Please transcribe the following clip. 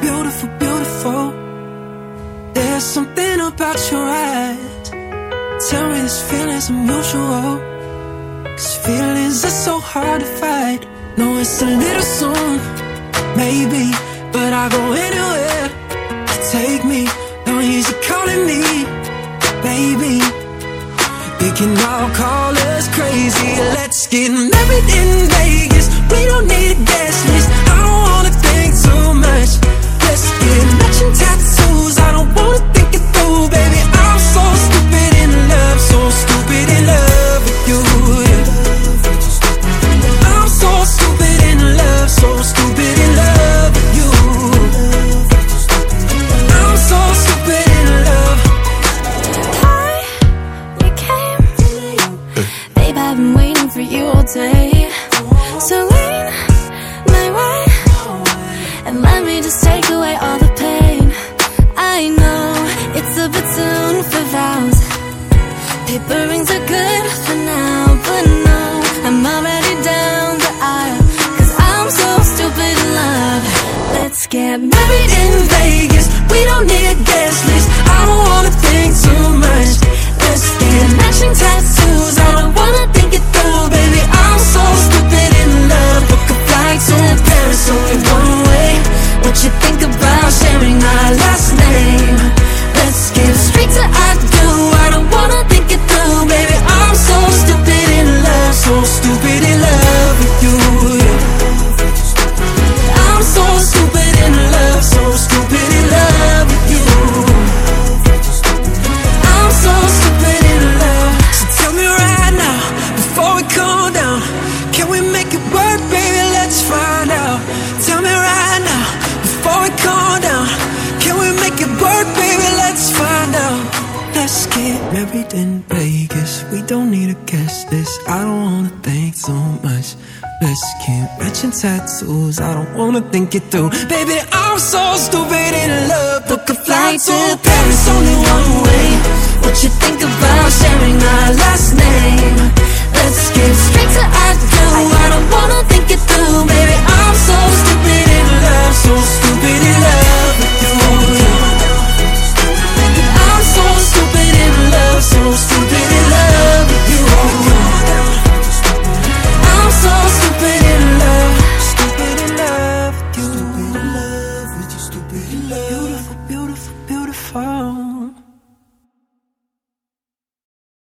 beautiful, beautiful. There's something about your eyes. Tell me this feeling's unusual. Cause feelings are so hard to fight. No, it's a little soon, maybe. But I go anywhere to take me. Don't use you calling me, baby. We can all call us crazy. Let's get married in Vegas. We don't need a you all day. So lean my way and let me just take away all the pain. I know it's a bit soon for vows. Paper rings are good for now, but no, I'm already down the aisle. Cause I'm so stupid in love. Let's get married in Vegas. We don't need a guest list. In Vegas. We don't need to guess this. I don't wanna think so much. Let's get matching tattoos. I don't wanna think it through. Baby, I'm so stupid in love. Book a flight to Paris, only one way. beautiful, beautiful.